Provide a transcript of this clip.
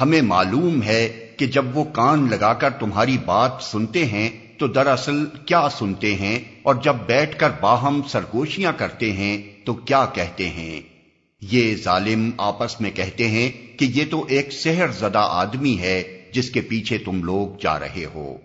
ہمیں معلوم ہے کہ جب وہ کان لگا کر تمہاری بات سنتے ہیں، تو دراصل کیا سنتے ہیں؟ اور جب بیٹھ کر باہم سرگوشیاں کرتے ہیں، تو کیا کہتے ہیں؟ یہ ظالم آپس میں کہتے ہیں کہ یہ تو ایک سحر زدہ آدمی ہے جس کے پیچھے تم لوگ جا رہے ہو۔